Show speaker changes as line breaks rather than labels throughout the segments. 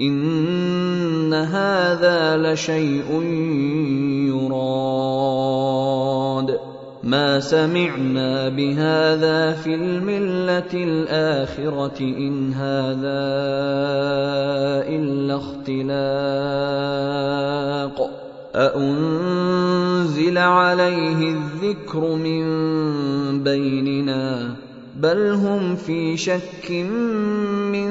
ان هذا لشيء يراد. ما سمعنا بهذا في المله الاخره ان هذا الا اختلاق. اانزل عليه الذكر من بيننا؟ بل هم في شك من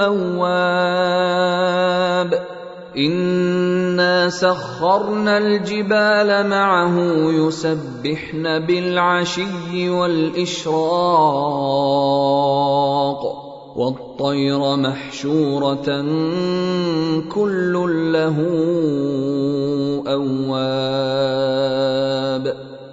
أواب. إنا سخرنا الجبال معه يسبحن بالعشي والإشراق. والطير محشورة كل له أواب.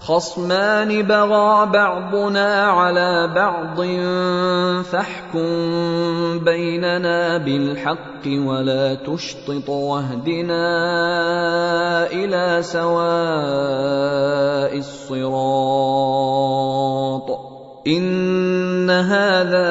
خصمان بغى بعضنا على بعض فاحكم بيننا بالحق ولا تشطط واهدنا إلى سواء الصراط إن هذا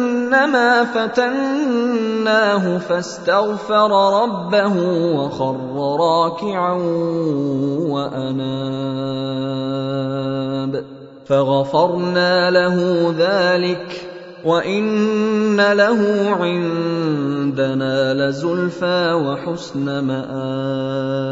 انما فتناه فاستغفر ربه وخر راكعا وأناب. فغفرنا له ذلك وإن له عندنا لزلفى وحسن مآب.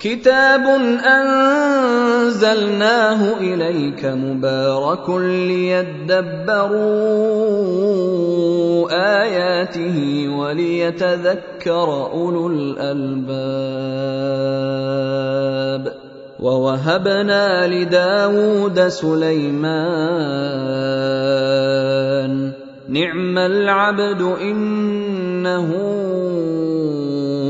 كتاب انزلناه اليك مبارك ليدبروا اياته وليتذكر اولو الالباب ووهبنا لداود سليمان نعم العبد انه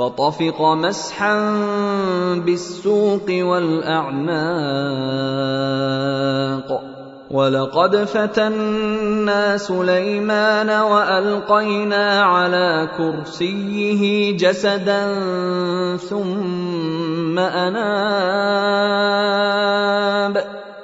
فطفق مسحا بالسوق والأعناق. ولقد فتنا سليمان وألقينا على كرسيه جسدا ثم أناب.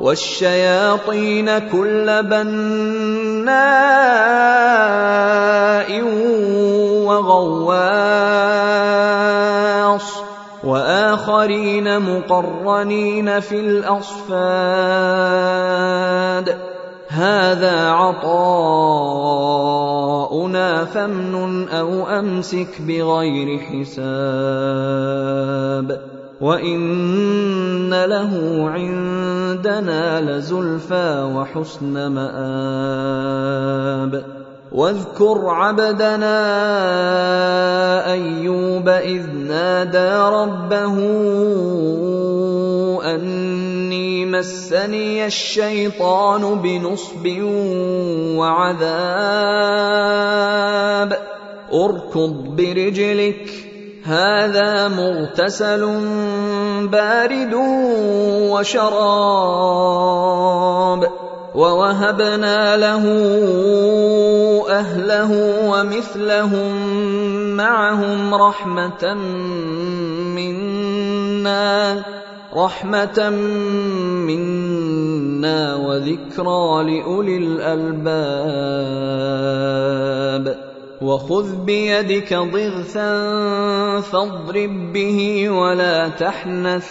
والشياطين كل بناء وغواص وآخرين مقرنين في الأصفاد هذا عطاؤنا فامنن أو أمسك بغير حساب وإن له عندنا لزلفى وحسن مآب. واذكر عبدنا أيوب إذ نادى ربه أني مسني الشيطان بنصب وعذاب. اركض برجلك هذا مغتسل بارد وشراب ووهبنا له أهله ومثلهم معهم رحمة منا رحمة منا وذكرى لأولي الألباب. وخذ بيدك ضغثا فاضرب به ولا تحنث.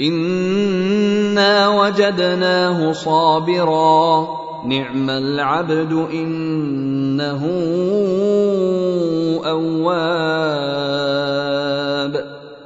إنا وجدناه صابرا. نعم العبد إنه أواب.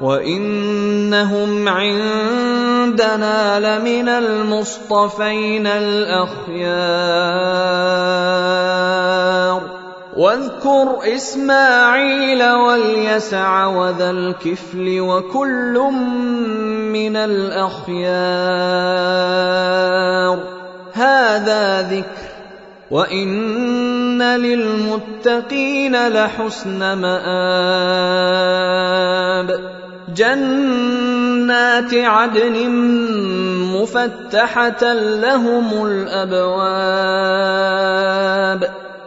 وانهم عندنا لمن المصطفين الاخيار واذكر اسماعيل واليسع وذا الكفل وكل من الاخيار هذا ذكر وان للمتقين لحسن مآب جنات عدن مفتحة لهم الأبواب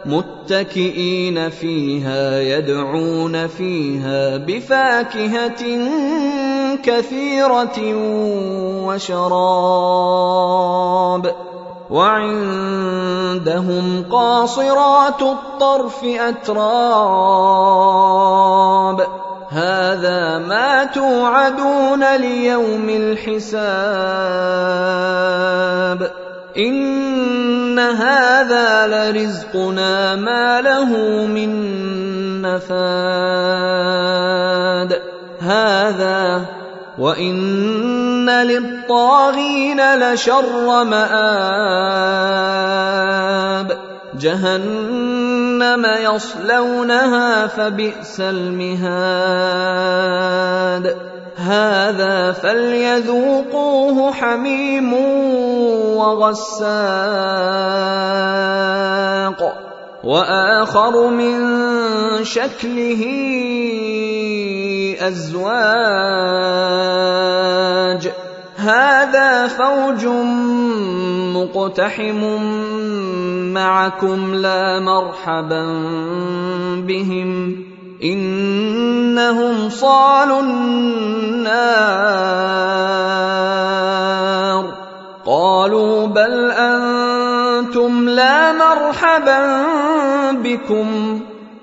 متكئين فيها يدعون فيها بفاكهة كثيرة وشراب وعندهم قاصرات الطرف أتراب هذا ما توعدون ليوم الحساب. إن هذا لرزقنا ما له من نفاد. هذا وإن للطاغين لشر مآب. جهنم يصلونها فبئس المهاد. هذا فليذوقوه حميم وغساق. وآخر من شكله أزواج. هذا فوج مقتحم معكم لا مرحبا بهم إنهم صالوا النار قالوا بل أنتم لا مرحبا بكم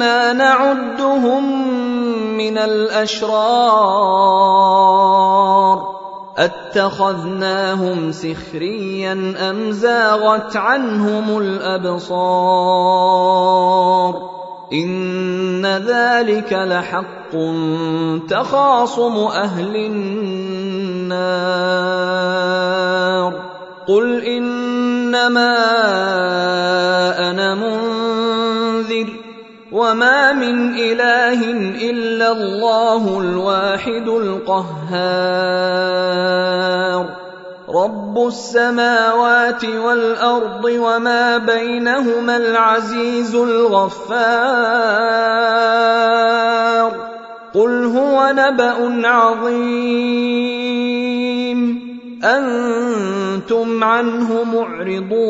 كنا نعدهم من الأشرار أتخذناهم سخريا أم زاغت عنهم الأبصار إن ذلك لحق تخاصم أهل النار قل إنما أنا منذر وما من اله الا الله الواحد القهار. رب السماوات والارض وما بينهما العزيز الغفار. قل هو نبا عظيم. أنتم عنه معرضون.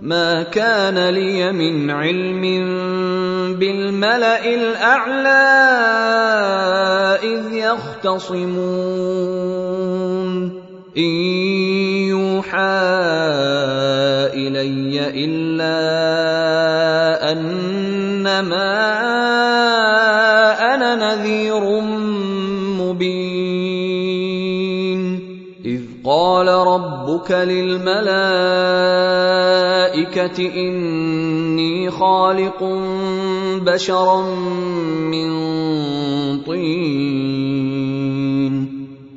ما كان لي من علم بالملأ الأعلى إذ يختصمون. إن يوحى إلي إلا انما ربك للملائكة إني خالق بشرا من طين.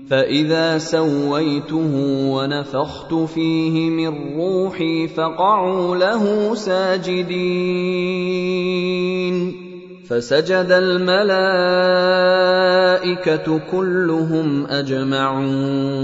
فإذا سويته ونفخت فيه من روحي فقعوا له ساجدين. فسجد الملائكة كلهم أجمعون.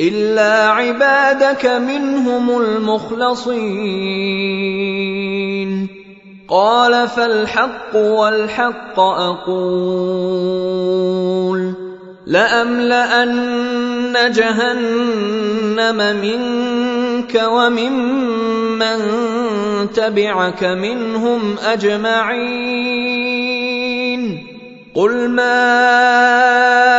إلا عبادك منهم المخلصين. قال فالحق والحق أقول. لأملأن جهنم منك وممن تبعك منهم أجمعين. قل ما